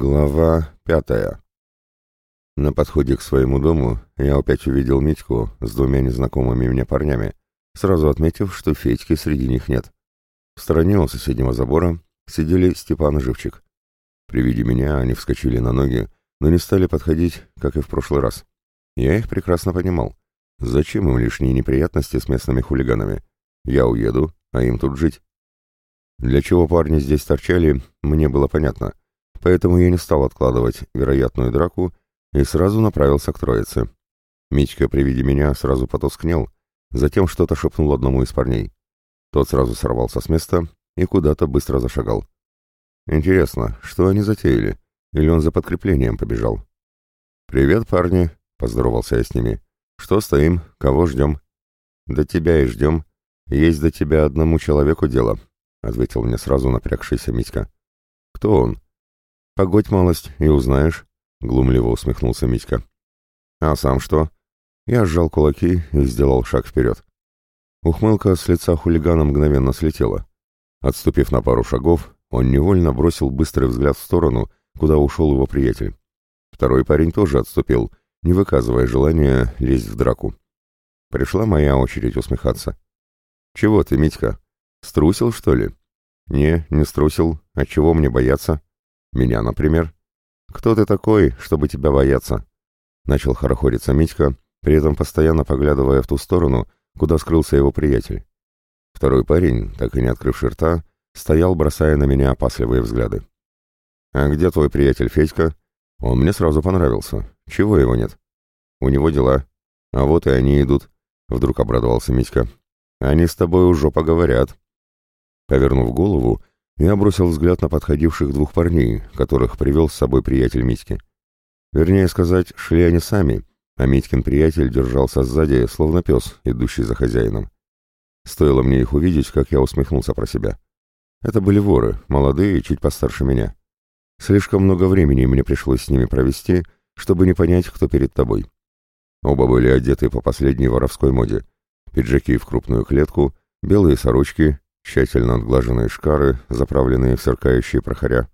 Глава пятая. На подходе к своему дому я опять увидел Митьку с двумя незнакомыми мне парнями, сразу отметив, что Федьки среди них нет. В стороне у соседнего забора сидели Степан и Живчик. При виде меня они вскочили на ноги, но не стали подходить, как и в прошлый раз. Я их прекрасно понимал. Зачем им лишние неприятности с местными хулиганами? Я уеду, а им тут жить. Для чего парни здесь торчали, мне было понятно — поэтому я не стал откладывать вероятную драку и сразу направился к троице. Митька при виде меня сразу потускнел, затем что-то шепнул одному из парней. Тот сразу сорвался с места и куда-то быстро зашагал. Интересно, что они затеяли? Или он за подкреплением побежал? «Привет, парни!» — поздоровался я с ними. «Что стоим? Кого ждем?» «Да тебя и ждем. Есть до тебя одному человеку дело», — ответил мне сразу напрягшийся Митька. «Кто он?» «Погодь малость, и узнаешь», — глумливо усмехнулся Митька. «А сам что?» Я сжал кулаки и сделал шаг вперед. Ухмылка с лица хулигана мгновенно слетела. Отступив на пару шагов, он невольно бросил быстрый взгляд в сторону, куда ушел его приятель. Второй парень тоже отступил, не выказывая желания лезть в драку. Пришла моя очередь усмехаться. «Чего ты, Митька? Струсил, что ли?» «Не, не струсил. А чего мне бояться?» Меня, например. Кто ты такой, чтобы тебя бояться? Начал хорохориться Митька, при этом постоянно поглядывая в ту сторону, куда скрылся его приятель. Второй парень, так и не открывший рта, стоял, бросая на меня опасливые взгляды. «А где твой приятель Федька?» «Он мне сразу понравился. Чего его нет?» «У него дела. А вот и они идут», — вдруг обрадовался Митька. «Они с тобой уже поговорят». Повернув голову, я бросил взгляд на подходивших двух парней, которых привел с собой приятель Митьки. Вернее сказать, шли они сами, а Митькин приятель держался сзади, словно пес, идущий за хозяином. Стоило мне их увидеть, как я усмехнулся про себя. Это были воры, молодые, чуть постарше меня. Слишком много времени мне пришлось с ними провести, чтобы не понять, кто перед тобой. Оба были одеты по последней воровской моде. Пиджаки в крупную клетку, белые сорочки тщательно отглаженные шкары, заправленные в сверкающие прохоря.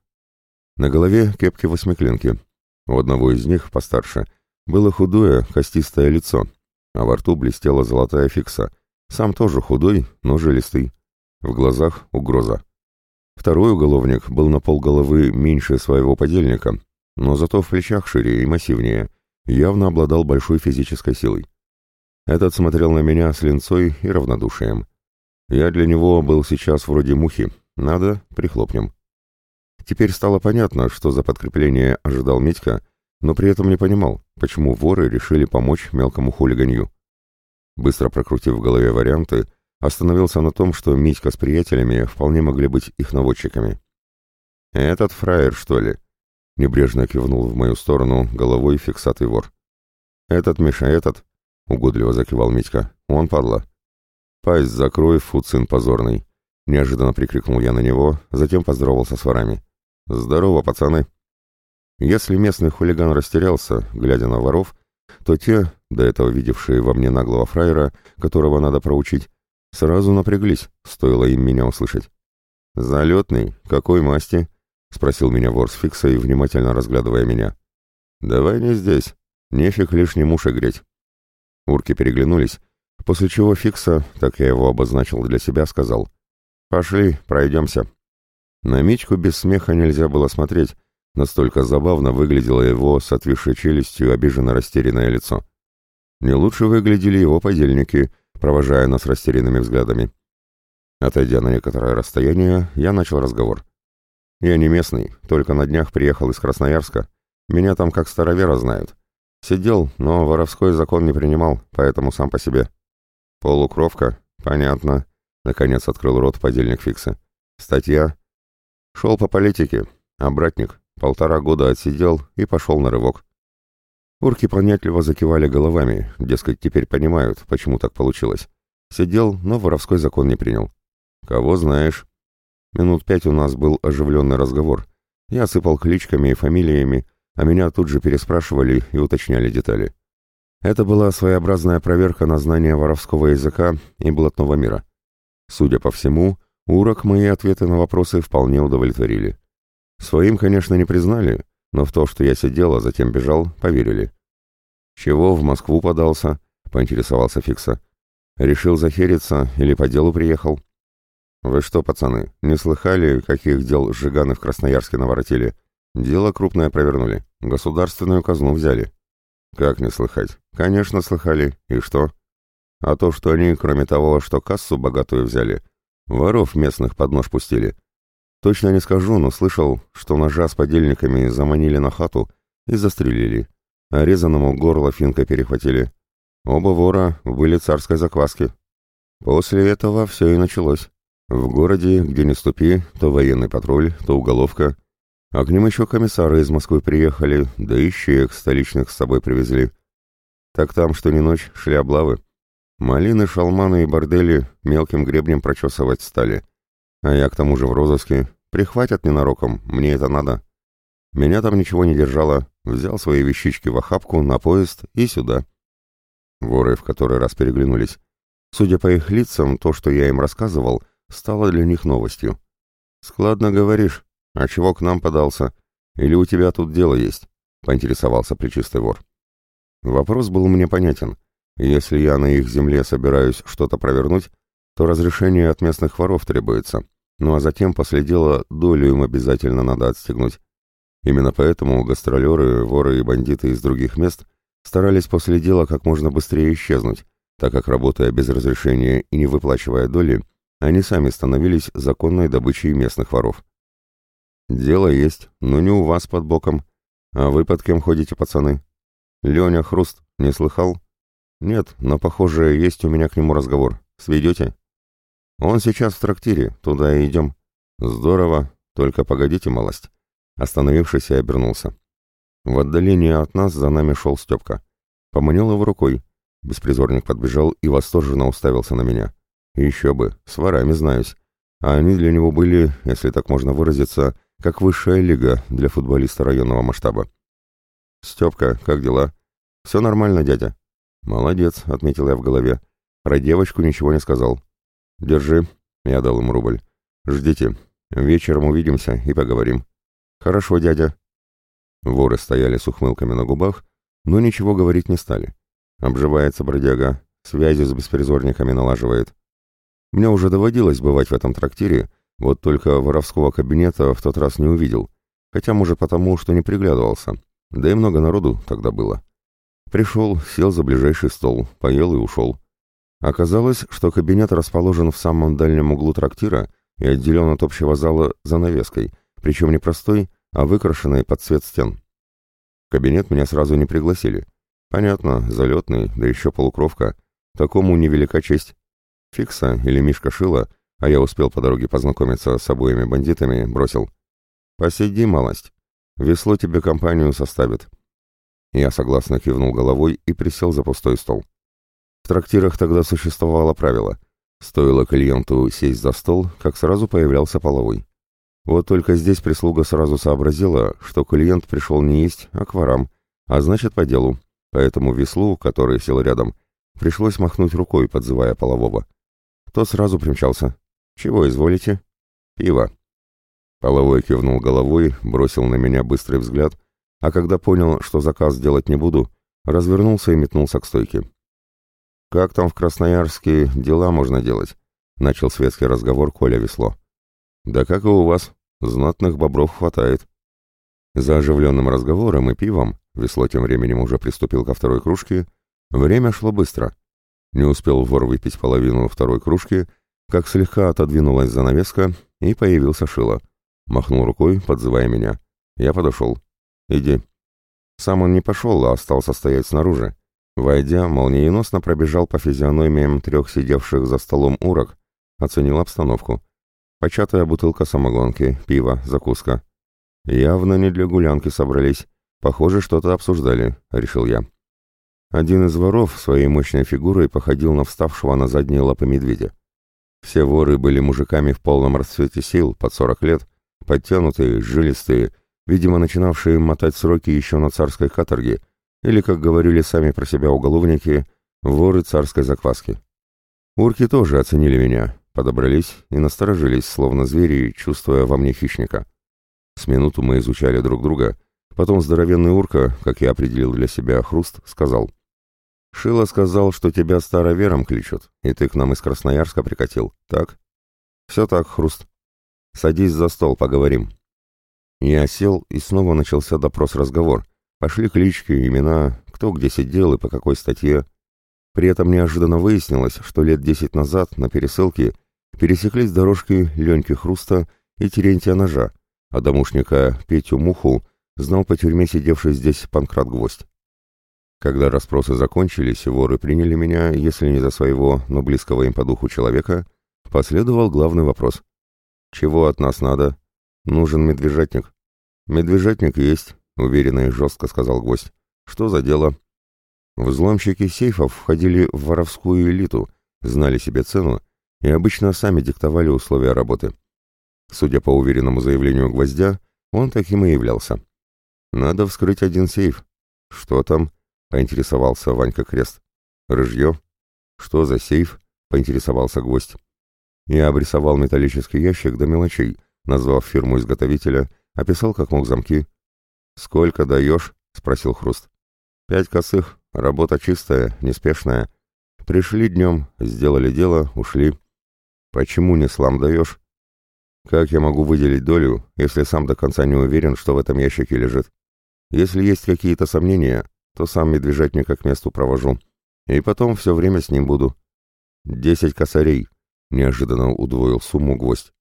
На голове кепки восьмиклинки. У одного из них, постарше, было худое, костистое лицо, а во рту блестела золотая фикса. Сам тоже худой, но жилистый. В глазах угроза. Второй уголовник был на полголовы меньше своего подельника, но зато в плечах шире и массивнее, явно обладал большой физической силой. Этот смотрел на меня с линцой и равнодушием. Я для него был сейчас вроде мухи. Надо, прихлопнем. Теперь стало понятно, что за подкрепление ожидал Митька, но при этом не понимал, почему воры решили помочь мелкому хулиганью. Быстро прокрутив в голове варианты, остановился на том, что Митька с приятелями вполне могли быть их наводчиками. «Этот фраер, что ли?» — небрежно кивнул в мою сторону головой фиксатый вор. «Этот, Миша, этот?» — угодливо закивал Митька. «Он падла. «Пасть закрой, фуцин позорный!» Неожиданно прикрикнул я на него, затем поздоровался с ворами. «Здорово, пацаны!» Если местный хулиган растерялся, глядя на воров, то те, до этого видевшие во мне наглого фраера, которого надо проучить, сразу напряглись, стоило им меня услышать. «Залетный? Какой масти?» — спросил меня вор с фиксой, внимательно разглядывая меня. «Давай не здесь. Нефиг лишним уши греть». Урки переглянулись, После чего Фикса, так я его обозначил для себя, сказал «Пошли, пройдемся». На Мичку без смеха нельзя было смотреть, настолько забавно выглядело его с отвисшей челюстью обиженно растерянное лицо. Не лучше выглядели его подельники, провожая нас растерянными взглядами. Отойдя на некоторое расстояние, я начал разговор. «Я не местный, только на днях приехал из Красноярска. Меня там как старовера знают. Сидел, но воровской закон не принимал, поэтому сам по себе». «Полукровка? Понятно», — наконец открыл рот подельник Фикса. «Статья?» «Шел по политике. Обратник. Полтора года отсидел и пошел на рывок». Урки понятливо закивали головами, дескать, теперь понимают, почему так получилось. Сидел, но воровской закон не принял. «Кого знаешь?» Минут пять у нас был оживленный разговор. Я сыпал кличками и фамилиями, а меня тут же переспрашивали и уточняли детали. Это была своеобразная проверка на знание воровского языка и блатного мира. Судя по всему, урок мои ответы на вопросы вполне удовлетворили. Своим, конечно, не признали, но в то, что я сидел, а затем бежал, поверили. «Чего в Москву подался?» — поинтересовался Фикса. «Решил захериться или по делу приехал?» «Вы что, пацаны, не слыхали, каких дел Жиганы в Красноярске наворотили? Дело крупное провернули, государственную казну взяли». «Как не слыхать? Конечно, слыхали. И что?» «А то, что они, кроме того, что кассу богатую взяли, воров местных под нож пустили. Точно не скажу, но слышал, что ножа с подельниками заманили на хату и застрелили, а горло финкой перехватили. Оба вора были царской закваски. После этого все и началось. В городе, где не ступи, то военный патруль, то уголовка. А к ним еще комиссары из Москвы приехали, да и щеек столичных с собой привезли. Так там, что ни ночь, шли облавы. Малины, шалманы и бордели мелким гребнем прочесывать стали. А я к тому же в розыске. Прихватят ненароком, мне это надо. Меня там ничего не держало. Взял свои вещички в охапку, на поезд и сюда. Воры в который раз переглянулись. Судя по их лицам, то, что я им рассказывал, стало для них новостью. «Складно говоришь. А чего к нам подался? Или у тебя тут дело есть?» — поинтересовался плечистый вор. Вопрос был мне понятен. Если я на их земле собираюсь что-то провернуть, то разрешение от местных воров требуется. Ну а затем после дела долю им обязательно надо отстегнуть. Именно поэтому гастролеры, воры и бандиты из других мест старались после дела как можно быстрее исчезнуть, так как, работая без разрешения и не выплачивая доли, они сами становились законной добычей местных воров. «Дело есть, но не у вас под боком. А вы под кем ходите, пацаны?» «Леня Хруст, не слыхал?» «Нет, но, похоже, есть у меня к нему разговор. Сведете?» «Он сейчас в трактире, туда и идем». «Здорово, только погодите малость». Остановившись, я обернулся. В отдалении от нас за нами шел Степка. Поманил его рукой. Беспризорник подбежал и восторженно уставился на меня. Еще бы, с ворами знаюсь. А они для него были, если так можно выразиться, как высшая лига для футболиста районного масштаба. «Степка, как дела?» «Все нормально, дядя». «Молодец», — отметил я в голове. Про девочку ничего не сказал. «Держи», — я дал ему рубль. «Ждите. Вечером увидимся и поговорим». «Хорошо, дядя». Воры стояли с ухмылками на губах, но ничего говорить не стали. Обживается бродяга, связи с беспризорниками налаживает. Мне уже доводилось бывать в этом трактире, вот только воровского кабинета в тот раз не увидел, хотя, может, потому, что не приглядывался, да и много народу тогда было. Пришел, сел за ближайший стол, поел и ушел. Оказалось, что кабинет расположен в самом дальнем углу трактира и отделен от общего зала занавеской, причем не простой, а выкрашенной под цвет стен. Кабинет меня сразу не пригласили. Понятно, залетный, да еще полукровка. Такому невелика честь. Фикса или Мишка Шила, а я успел по дороге познакомиться с обоими бандитами, бросил. «Посиди, малость. Весло тебе компанию составит». Я согласно кивнул головой и присел за пустой стол. В трактирах тогда существовало правило. Стоило клиенту сесть за стол, как сразу появлялся половой. Вот только здесь прислуга сразу сообразила, что клиент пришел не есть, а к ворам, а значит по делу, поэтому веслу, который сел рядом, пришлось махнуть рукой, подзывая полового. Тот сразу примчался. «Чего изволите?» «Пиво». Половой кивнул головой, бросил на меня быстрый взгляд, а когда понял, что заказ делать не буду, развернулся и метнулся к стойке. «Как там в Красноярске дела можно делать?» — начал светский разговор Коля Весло. «Да как и у вас. Знатных бобров хватает». За оживленным разговором и пивом, Весло тем временем уже приступил ко второй кружке, время шло быстро. Не успел вор выпить половину второй кружки, как слегка отодвинулась занавеска, и появился Шило. Махнул рукой, подзывая меня. Я подошел. «Иди». Сам он не пошел, а остался стоять снаружи. Войдя, молниеносно пробежал по физиономиям трех сидевших за столом урок, оценил обстановку. Початая бутылка самогонки, пиво, закуска. Явно не для гулянки собрались. Похоже, что-то обсуждали, решил я. Один из воров своей мощной фигурой походил на вставшего на задние лапы медведя. Все воры были мужиками в полном расцвете сил, под сорок лет, подтянутые, жилистые, видимо, начинавшие мотать сроки еще на царской каторге, или, как говорили сами про себя уголовники, воры царской закваски. Урки тоже оценили меня, подобрались и насторожились, словно звери, чувствуя во мне хищника. С минуту мы изучали друг друга, Потом здоровенный урка, как я определил для себя хруст, сказал. «Шило сказал, что тебя старовером кличут, и ты к нам из Красноярска прикатил, так?» «Все так, хруст. Садись за стол, поговорим». Я сел, и снова начался допрос-разговор. Пошли клички, имена, кто где сидел и по какой статье. При этом неожиданно выяснилось, что лет десять назад на пересылке пересеклись дорожки Леньки Хруста и Терентия Ножа, а домушника Петю Муху знал по тюрьме сидевший здесь Панкрат Гвоздь. Когда расспросы закончились, воры приняли меня, если не за своего, но близкого им по духу человека, последовал главный вопрос. «Чего от нас надо? Нужен медвежатник». «Медвежатник есть», — уверенно и жестко сказал гость. «Что за дело?» Взломщики сейфов входили в воровскую элиту, знали себе цену и обычно сами диктовали условия работы. Судя по уверенному заявлению гвоздя, он таким и являлся. «Надо вскрыть один сейф». «Что там?» — поинтересовался Ванька Крест. «Рыжье». «Что за сейф?» — поинтересовался гвоздь. Я обрисовал металлический ящик до мелочей, назвав фирму изготовителя, описал как мог замки. «Сколько даешь?» — спросил Хруст. «Пять косых. Работа чистая, неспешная. Пришли днем, сделали дело, ушли. Почему не слам даешь?» «Как я могу выделить долю, если сам до конца не уверен, что в этом ящике лежит? Если есть какие-то сомнения, то сам медвежатника к месту провожу. И потом все время с ним буду. Десять косарей», — неожиданно удвоил сумму гвоздь.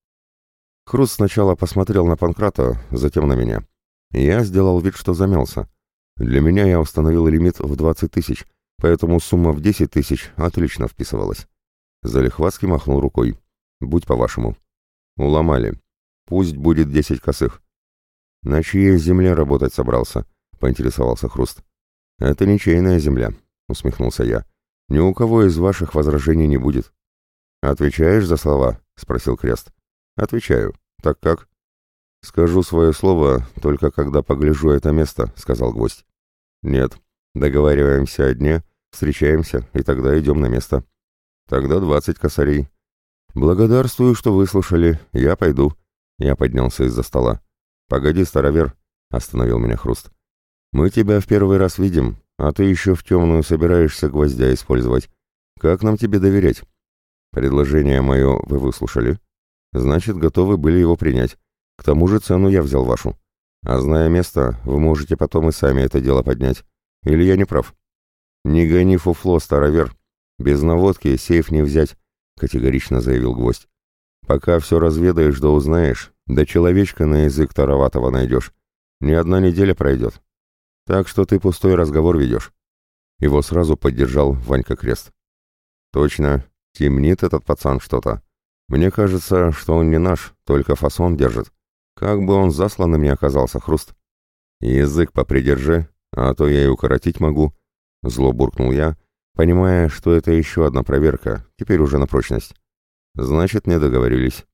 Хруст сначала посмотрел на Панкрата, затем на меня. Я сделал вид, что замялся. Для меня я установил лимит в 20 тысяч, поэтому сумма в 10 тысяч отлично вписывалась. Залихватский махнул рукой. «Будь по-вашему». «Уломали. Пусть будет 10 косых». «На чьей земле работать собрался?» — поинтересовался Хруст. «Это ничейная земля», — усмехнулся я. «Ни у кого из ваших возражений не будет». «Отвечаешь за слова?» — спросил Крест. «Отвечаю. Так как?» «Скажу свое слово, только когда погляжу это место», — сказал гость. «Нет. Договариваемся о дне, встречаемся, и тогда идем на место». «Тогда двадцать косарей». «Благодарствую, что выслушали. Я пойду». Я поднялся из-за стола. «Погоди, старовер», — остановил меня Хруст. «Мы тебя в первый раз видим, а ты еще в темную собираешься гвоздя использовать. Как нам тебе доверять?» «Предложение мое вы выслушали?» Значит, готовы были его принять. К тому же цену я взял вашу. А зная место, вы можете потом и сами это дело поднять. Или я не прав? Не гони фуфло, старовер. Без наводки сейф не взять, категорично заявил гвоздь. Пока все разведаешь да узнаешь, да человечка на язык тароватого найдешь. Ни одна неделя пройдет. Так что ты пустой разговор ведешь. Его сразу поддержал Ванька Крест. Точно, темнит этот пацан что-то. Мне кажется, что он не наш, только фасон держит. Как бы он засланным не оказался, хруст. Язык попридержи, а то я и укоротить могу. Зло буркнул я, понимая, что это еще одна проверка, теперь уже на прочность. Значит, не договорились.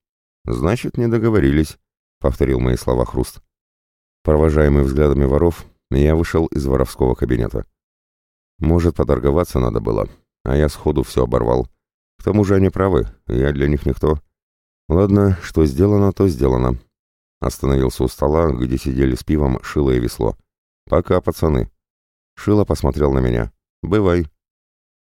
Значит, не договорились, повторил мои слова хруст. Провожаемый взглядами воров, я вышел из воровского кабинета. Может, поторговаться надо было, а я сходу все оборвал. К тому же они правы, я для них никто. Ладно, что сделано, то сделано. Остановился у стола, где сидели с пивом Шило и Весло. «Пока, пацаны». Шило посмотрел на меня. «Бывай».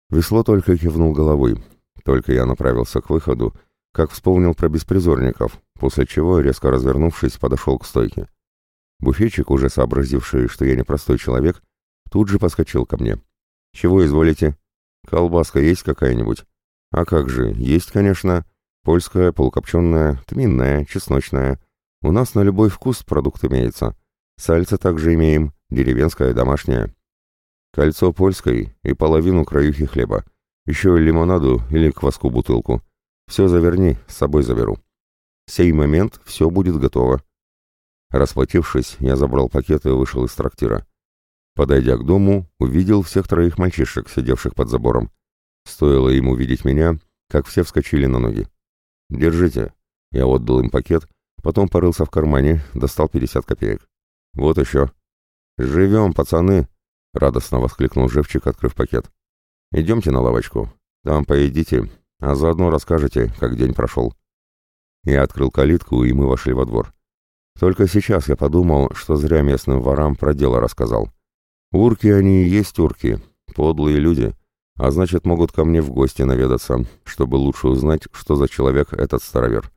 Весло только кивнул головой. Только я направился к выходу, как вспомнил про беспризорников, после чего, резко развернувшись, подошел к стойке. Буфетчик, уже сообразивший, что я непростой человек, тут же подскочил ко мне. «Чего изволите? Колбаска есть какая-нибудь?» А как же, есть, конечно. Польская, полукопченая, тминная, чесночная. У нас на любой вкус продукт имеется. Сальце также имеем, деревенское, домашнее. Кольцо польской и половину краюхи хлеба. Еще лимонаду или кваску бутылку. Все заверни, с собой заберу. В сей момент все будет готово. Расплатившись, я забрал пакет и вышел из трактира. Подойдя к дому, увидел всех троих мальчишек, сидевших под забором. Стоило ему видеть меня, как все вскочили на ноги. «Держите». Я отдал им пакет, потом порылся в кармане, достал 50 копеек. «Вот еще». «Живем, пацаны!» — радостно воскликнул Живчик, открыв пакет. «Идемте на лавочку. Там поедите, а заодно расскажете, как день прошел». Я открыл калитку, и мы вошли во двор. Только сейчас я подумал, что зря местным ворам про дело рассказал. Урки они и есть урки, подлые люди, а значит могут ко мне в гости наведаться, чтобы лучше узнать, что за человек этот старовер.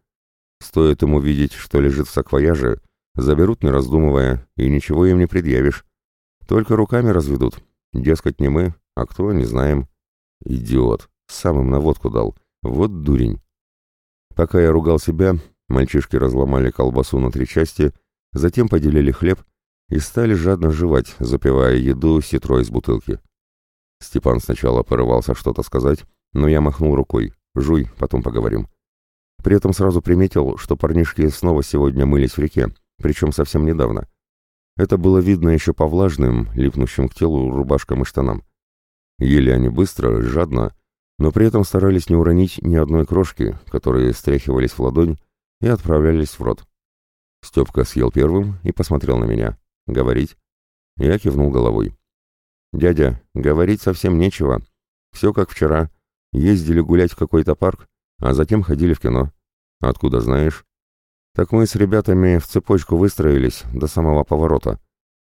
Стоит ему видеть, что лежит в саквояже, заберут не раздумывая, и ничего им не предъявишь. Только руками разведут. Дескать, не мы, а кто, не знаем. Идиот, самым наводку дал. Вот дурень. Пока я ругал себя, Мальчишки разломали колбасу на три части, затем поделили хлеб и стали жадно жевать, запивая еду ситро из бутылки. Степан сначала порывался что-то сказать, но я махнул рукой. «Жуй, потом поговорим». При этом сразу приметил, что парнишки снова сегодня мылись в реке, причем совсем недавно. Это было видно еще по влажным, липнущим к телу рубашкам и штанам. Ели они быстро, жадно, но при этом старались не уронить ни одной крошки, которые стряхивались в ладонь и отправлялись в рот. Степка съел первым и посмотрел на меня. «Говорить?» Я кивнул головой. «Дядя, говорить совсем нечего. Все как вчера. Ездили гулять в какой-то парк, а затем ходили в кино. Откуда знаешь?» «Так мы с ребятами в цепочку выстроились до самого поворота.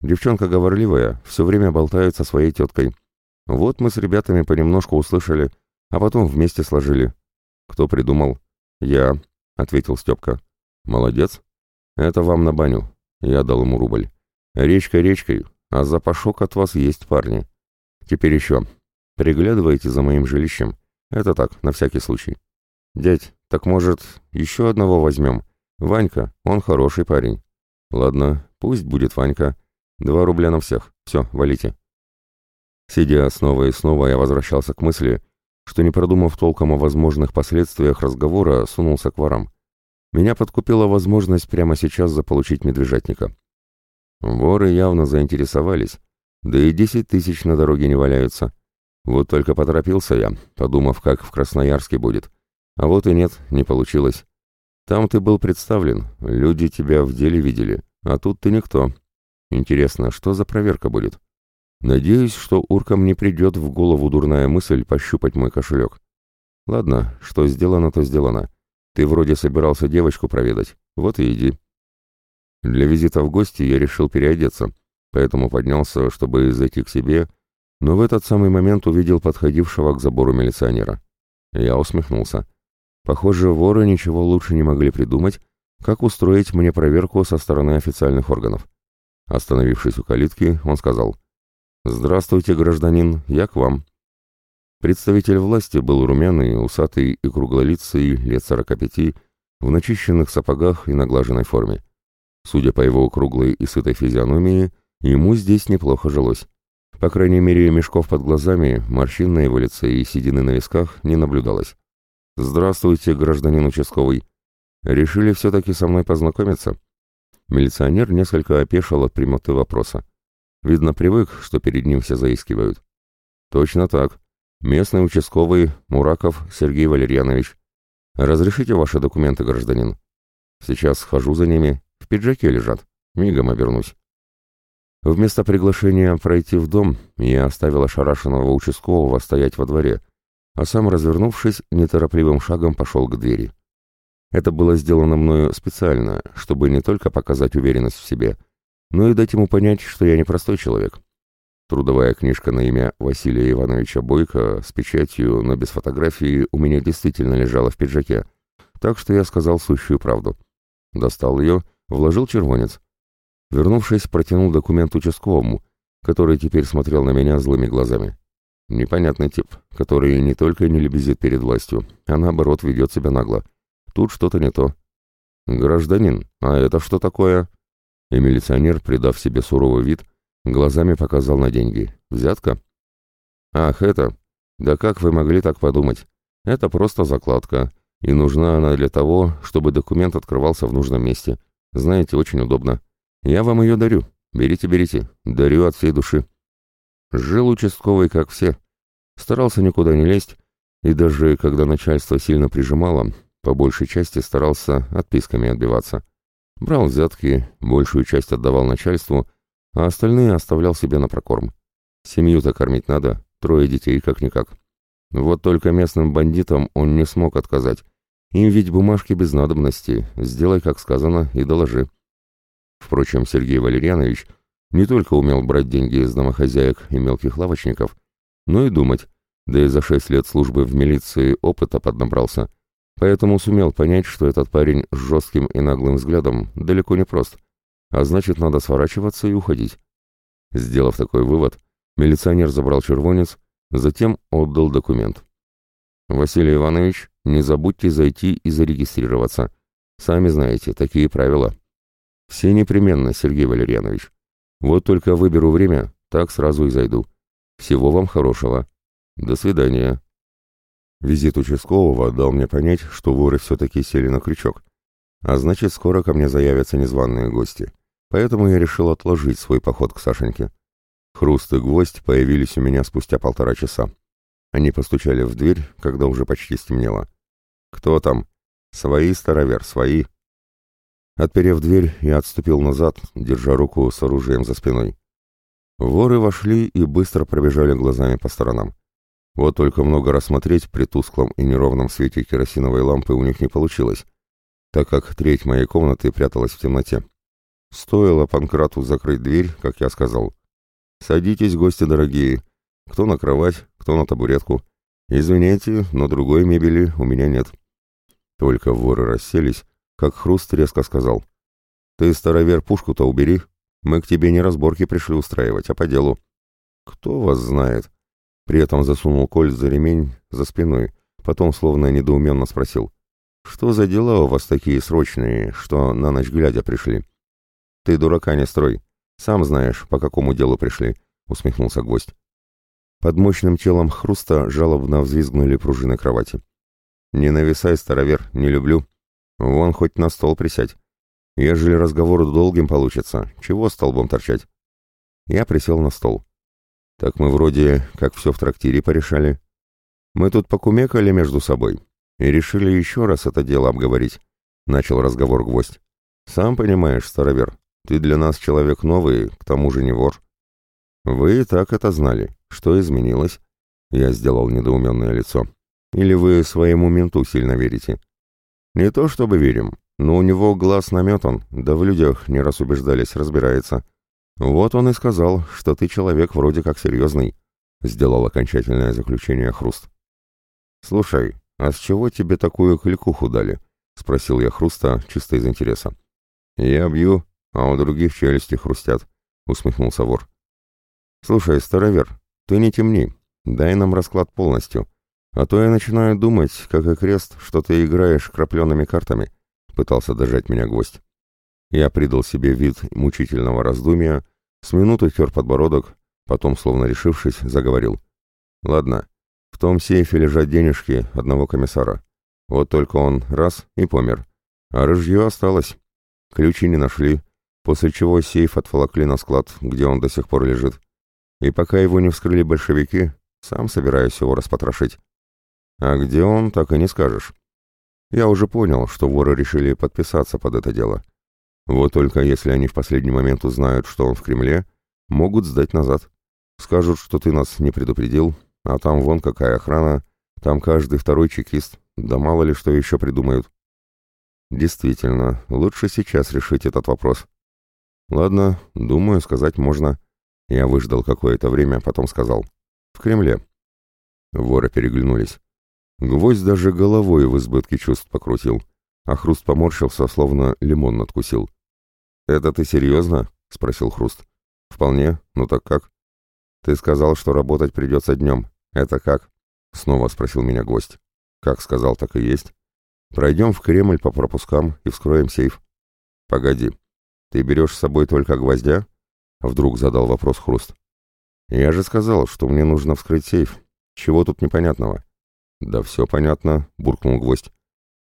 Девчонка говорливая, все время болтает со своей теткой. Вот мы с ребятами понемножку услышали, а потом вместе сложили. Кто придумал? Я. — ответил Степка. «Молодец. Это вам на баню». Я дал ему рубль. «Речка речкой, а запашок от вас есть, парни. Теперь еще. Приглядывайте за моим жилищем. Это так, на всякий случай. Дядь, так может, еще одного возьмем? Ванька, он хороший парень. Ладно, пусть будет Ванька. Два рубля на всех. Все, валите». Сидя снова и снова, я возвращался к мысли, что, не продумав толком о возможных последствиях разговора, сунулся к ворам. Меня подкупила возможность прямо сейчас заполучить медвежатника. Воры явно заинтересовались, да и десять тысяч на дороге не валяются. Вот только поторопился я, подумав, как в Красноярске будет. А вот и нет, не получилось. Там ты был представлен, люди тебя в деле видели, а тут ты никто. Интересно, что за проверка будет? Надеюсь, что уркам не придет в голову дурная мысль пощупать мой кошелек. Ладно, что сделано, то сделано. Ты вроде собирался девочку проведать, вот и иди. Для визита в гости я решил переодеться, поэтому поднялся, чтобы зайти к себе, но в этот самый момент увидел подходившего к забору милиционера. Я усмехнулся. Похоже, воры ничего лучше не могли придумать, как устроить мне проверку со стороны официальных органов. Остановившись у калитки, он сказал — «Здравствуйте, гражданин, я к вам». Представитель власти был румяный, усатый и круглолицый, лет сорока пяти, в начищенных сапогах и наглаженной форме. Судя по его круглой и сытой физиономии, ему здесь неплохо жилось. По крайней мере, мешков под глазами, морщин на его лице и седины на висках не наблюдалось. «Здравствуйте, гражданин участковый. Решили все-таки со мной познакомиться?» Милиционер несколько опешил от прямоты вопроса. Видно, привык, что перед ним все заискивают. Точно так. Местный участковый Мураков Сергей Валерьянович. Разрешите ваши документы, гражданин? Сейчас схожу за ними. В пиджаке лежат. Мигом обернусь. Вместо приглашения пройти в дом, я оставил ошарашенного участкового стоять во дворе, а сам, развернувшись, неторопливым шагом пошел к двери. Это было сделано мною специально, чтобы не только показать уверенность в себе, но и дать ему понять, что я не простой человек. Трудовая книжка на имя Василия Ивановича Бойко с печатью, но без фотографии, у меня действительно лежала в пиджаке, так что я сказал сущую правду. Достал ее, вложил червонец. Вернувшись, протянул документ участковому, который теперь смотрел на меня злыми глазами. Непонятный тип, который не только не лебезит перед властью, а наоборот ведет себя нагло. Тут что-то не то. «Гражданин, а это что такое?» И милиционер, придав себе суровый вид, глазами показал на деньги. «Взятка?» «Ах, это! Да как вы могли так подумать? Это просто закладка, и нужна она для того, чтобы документ открывался в нужном месте. Знаете, очень удобно. Я вам ее дарю. Берите, берите. Дарю от всей души». Жил участковый, как все. Старался никуда не лезть, и даже когда начальство сильно прижимало, по большей части старался отписками отбиваться. Брал взятки, большую часть отдавал начальству, а остальные оставлял себе на прокорм. Семью-то кормить надо, трое детей как-никак. Вот только местным бандитам он не смог отказать. Им ведь бумажки без надобности, сделай, как сказано, и доложи. Впрочем, Сергей Валерьянович не только умел брать деньги из домохозяек и мелких лавочников, но и думать, да и за шесть лет службы в милиции опыта поднабрался, поэтому сумел понять, что этот парень с жестким и наглым взглядом далеко не прост, а значит, надо сворачиваться и уходить. Сделав такой вывод, милиционер забрал червонец, затем отдал документ. «Василий Иванович, не забудьте зайти и зарегистрироваться. Сами знаете, такие правила». «Все непременно, Сергей Валерьянович. Вот только выберу время, так сразу и зайду. Всего вам хорошего. До свидания». Визит участкового дал мне понять, что воры все-таки сели на крючок. А значит, скоро ко мне заявятся незваные гости. Поэтому я решил отложить свой поход к Сашеньке. Хруст и гвоздь появились у меня спустя полтора часа. Они постучали в дверь, когда уже почти стемнело. «Кто там?» «Свои, старовер, свои». Отперев дверь, я отступил назад, держа руку с оружием за спиной. Воры вошли и быстро пробежали глазами по сторонам. Вот только много рассмотреть при тусклом и неровном свете керосиновой лампы у них не получилось, так как треть моей комнаты пряталась в темноте. Стоило Панкрату закрыть дверь, как я сказал. «Садитесь, гости дорогие. Кто на кровать, кто на табуретку. Извините, но другой мебели у меня нет». Только воры расселись, как Хруст резко сказал. «Ты, старовер, пушку-то убери. Мы к тебе не разборки пришли устраивать, а по делу». «Кто вас знает?» При этом засунул кольт за ремень за спиной, потом словно недоуменно спросил. «Что за дела у вас такие срочные, что на ночь глядя пришли?» «Ты дурака не строй. Сам знаешь, по какому делу пришли», — усмехнулся гвоздь. Под мощным телом хруста жалобно взвизгнули пружины кровати. «Не нависай, старовер, не люблю. Вон хоть на стол присядь. Ежели разговор долгим получится, чего столбом торчать?» Я присел на стол. «Так мы вроде как все в трактире порешали. Мы тут покумекали между собой и решили еще раз это дело обговорить», — начал разговор гвоздь. «Сам понимаешь, старовер, ты для нас человек новый, к тому же не вор». «Вы и так это знали. Что изменилось?» Я сделал недоуменное лицо. Или вы своему менту сильно верите? Не то чтобы верим, но у него глаз наметан, да в людях не раз убеждались, разбирается. Вот он и сказал, что ты человек вроде как серьезный. Сделал окончательное заключение Хруст. Слушай, а с чего тебе такую кликуху дали? Спросил я Хруста чисто из интереса. Я бью, а у других челюсти хрустят, усмехнулся вор. Слушай, старовер, ты не темни, дай нам расклад полностью. А то я начинаю думать, как и крест, что ты играешь крапленными картами», — пытался дожать меня гвоздь. Я придал себе вид мучительного раздумья, с минуты тер подбородок, потом, словно решившись, заговорил. «Ладно, в том сейфе лежат денежки одного комиссара. Вот только он раз и помер. А рыжье осталось. Ключи не нашли, после чего сейф отволокли на склад, где он до сих пор лежит. И пока его не вскрыли большевики, сам собираюсь его распотрошить. А где он, так и не скажешь. Я уже понял, что воры решили подписаться под это дело. Вот только если они в последний момент узнают, что он в Кремле, могут сдать назад. Скажут, что ты нас не предупредил, а там вон какая охрана, там каждый второй чекист, да мало ли что еще придумают. Действительно, лучше сейчас решить этот вопрос. Ладно, думаю, сказать можно. Я выждал какое-то время, потом сказал. В Кремле. Воры переглянулись. Гвоздь даже головой в избытке чувств покрутил, а Хруст поморщился, словно лимон надкусил. «Это ты серьезно?» — спросил Хруст. «Вполне. Ну так как?» «Ты сказал, что работать придется днем. Это как?» — снова спросил меня гость. «Как сказал, так и есть. Пройдем в Кремль по пропускам и вскроем сейф». «Погоди. Ты берешь с собой только гвоздя?» — вдруг задал вопрос Хруст. «Я же сказал, что мне нужно вскрыть сейф. Чего тут непонятного?» «Да все понятно», — буркнул гвоздь.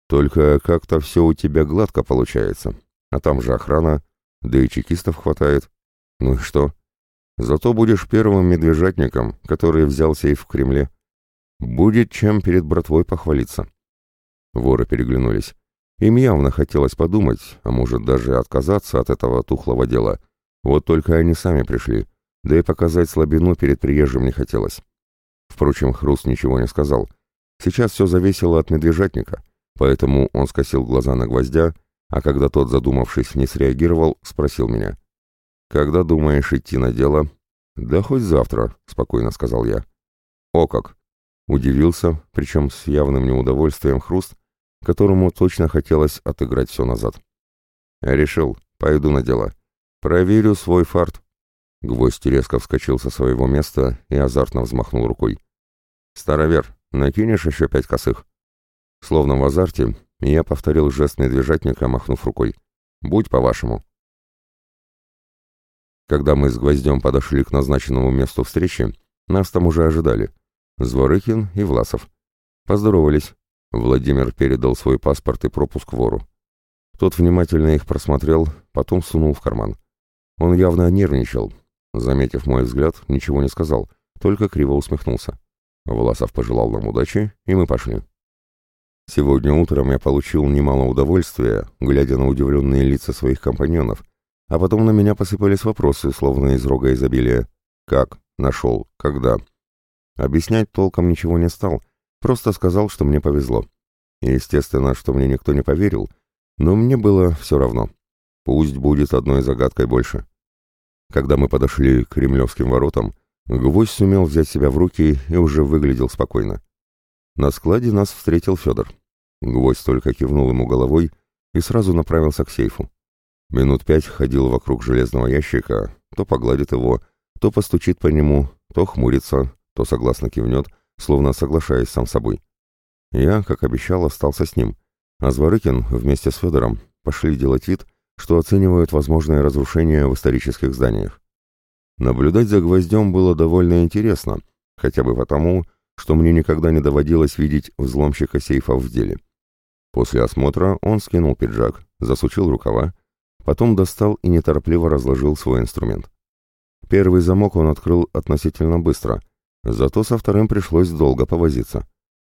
«Только как-то все у тебя гладко получается. А там же охрана, да и чекистов хватает. Ну и что? Зато будешь первым медвежатником, который взял сейф в Кремле. Будет чем перед братвой похвалиться». Воры переглянулись. Им явно хотелось подумать, а может даже отказаться от этого тухлого дела. Вот только они сами пришли, да и показать слабину перед приезжим не хотелось. Впрочем, Хруст ничего не сказал — Сейчас все зависело от медвежатника, поэтому он скосил глаза на гвоздя, а когда тот, задумавшись, не среагировал, спросил меня. «Когда думаешь идти на дело?» «Да хоть завтра», — спокойно сказал я. «О как!» Удивился, причем с явным неудовольствием хруст, которому точно хотелось отыграть все назад. «Решил, пойду на дело. Проверю свой фарт». Гвоздь резко вскочил со своего места и азартно взмахнул рукой. «Старовер, накинешь еще пять косых?» Словно в азарте, я повторил жест медвежатника, махнув рукой. «Будь по-вашему». Когда мы с Гвоздем подошли к назначенному месту встречи, нас там уже ожидали. Зворыкин и Власов. Поздоровались. Владимир передал свой паспорт и пропуск вору. Тот внимательно их просмотрел, потом сунул в карман. Он явно нервничал. Заметив мой взгляд, ничего не сказал, только криво усмехнулся. Власов пожелал нам удачи, и мы пошли. Сегодня утром я получил немало удовольствия, глядя на удивленные лица своих компаньонов, а потом на меня посыпались вопросы, словно из рога изобилия. Как? Нашел? Когда? Объяснять толком ничего не стал, просто сказал, что мне повезло. Естественно, что мне никто не поверил, но мне было все равно. Пусть будет одной загадкой больше. Когда мы подошли к кремлевским воротам, Гвоздь сумел взять себя в руки и уже выглядел спокойно. На складе нас встретил Федор. Гвоздь только кивнул ему головой и сразу направился к сейфу. Минут пять ходил вокруг железного ящика, то погладит его, то постучит по нему, то хмурится, то согласно кивнет, словно соглашаясь сам собой. Я, как обещал, остался с ним, а Зворыкин вместе с Федором пошли делать вид, что оценивают возможные разрушения в исторических зданиях. Наблюдать за гвоздем было довольно интересно, хотя бы потому, что мне никогда не доводилось видеть взломщика сейфа в деле. После осмотра он скинул пиджак, засучил рукава, потом достал и неторопливо разложил свой инструмент. Первый замок он открыл относительно быстро, зато со вторым пришлось долго повозиться.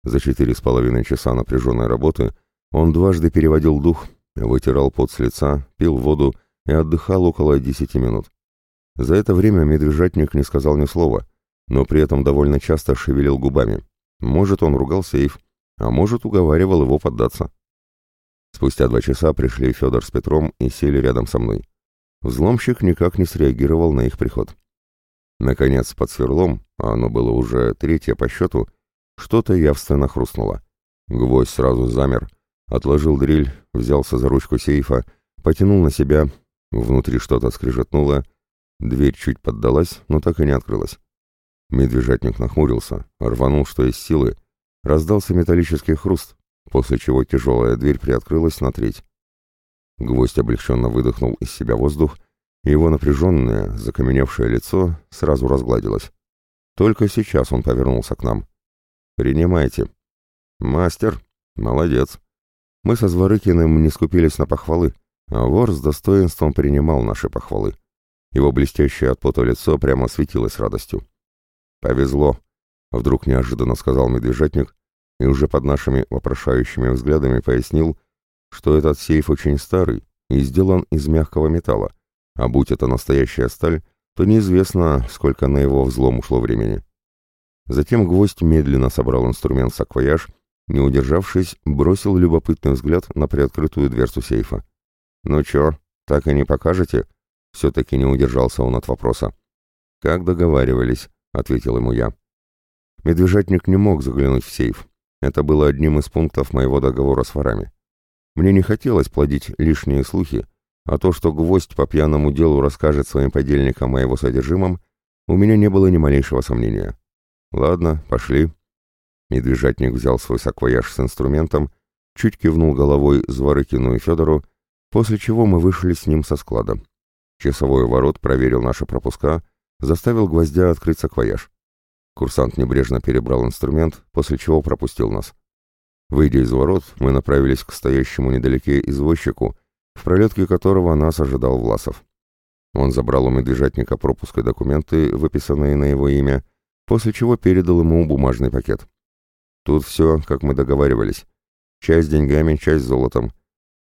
За четыре с половиной часа напряженной работы он дважды переводил дух, вытирал пот с лица, пил воду и отдыхал около десяти минут. За это время медвежатник не сказал ни слова — но при этом довольно часто шевелил губами. Может, он ругал сейф, а может, уговаривал его поддаться. Спустя два часа пришли Федор с Петром и сели рядом со мной. Взломщик никак не среагировал на их приход. Наконец, под сверлом, а оно было уже третье по счету, что-то явственно хрустнуло. Гвоздь сразу замер, отложил дрель, взялся за ручку сейфа, потянул на себя, внутри что-то скрежетнуло, дверь чуть поддалась, но так и не открылась. Медвежатник нахмурился, рванул что из силы, раздался металлический хруст, после чего тяжелая дверь приоткрылась на треть. Гвоздь облегченно выдохнул из себя воздух, и его напряженное, закаменевшее лицо сразу разгладилось. Только сейчас он повернулся к нам. «Принимайте». «Мастер, молодец». Мы со Зворыкиным не скупились на похвалы, а вор с достоинством принимал наши похвалы. Его блестящее от пота лицо прямо светилось радостью. «Повезло», — вдруг неожиданно сказал медвежатник и уже под нашими вопрошающими взглядами пояснил, что этот сейф очень старый и сделан из мягкого металла, а будь это настоящая сталь, то неизвестно, сколько на его взлом ушло времени. Затем гвоздь медленно собрал инструмент саквояж, не удержавшись, бросил любопытный взгляд на приоткрытую дверцу сейфа. «Ну чё, так и не покажете?» Все-таки не удержался он от вопроса. «Как договаривались», ответил ему я. Медвежатник не мог заглянуть в сейф. Это было одним из пунктов моего договора с ворами. Мне не хотелось плодить лишние слухи, а то, что гвоздь по пьяному делу расскажет своим подельникам о его содержимом, у меня не было ни малейшего сомнения. Ладно, пошли. Медвежатник взял свой саквояж с инструментом, чуть кивнул головой Зворыкину и Федору, после чего мы вышли с ним со склада. Часовой ворот проверил наши пропуска заставил гвоздя открыть саквояж. Курсант небрежно перебрал инструмент, после чего пропустил нас. Выйдя из ворот, мы направились к стоящему недалеке извозчику, в пролетке которого нас ожидал Власов. Он забрал у медвежатника пропуск и документы, выписанные на его имя, после чего передал ему бумажный пакет. Тут все, как мы договаривались. Часть деньгами, часть золотом.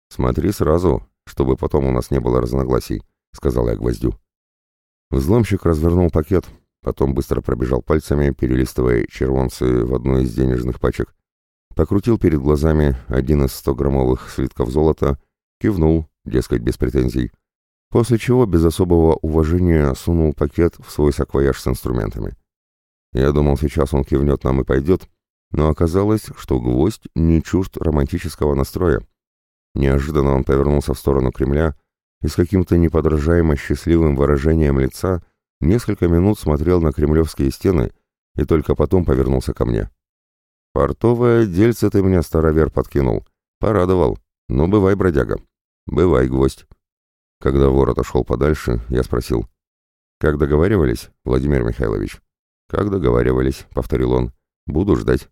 Смотри сразу, чтобы потом у нас не было разногласий, — сказал я гвоздю. Взломщик развернул пакет, потом быстро пробежал пальцами, перелистывая червонцы в одну из денежных пачек, покрутил перед глазами один из 100-граммовых слитков золота Кивнул, дескать, без претензий. После чего без особого уважения сунул пакет в свой саквояж с инструментами. Я думал, сейчас он кивнет нам и пойдет, но оказалось, что гвоздь не чужд романтического настроя. Неожиданно он повернулся в сторону Кремля и с каким-то неподражаемо счастливым выражением лица несколько минут смотрел на кремлевские стены и только потом повернулся ко мне. «Портовое дельце ты меня, старовер, подкинул. Порадовал. Ну, бывай, бродяга. Бывай, гвоздь». Когда вор отошел подальше, я спросил. «Как договаривались, Владимир Михайлович?» «Как договаривались», — повторил он. «Буду ждать».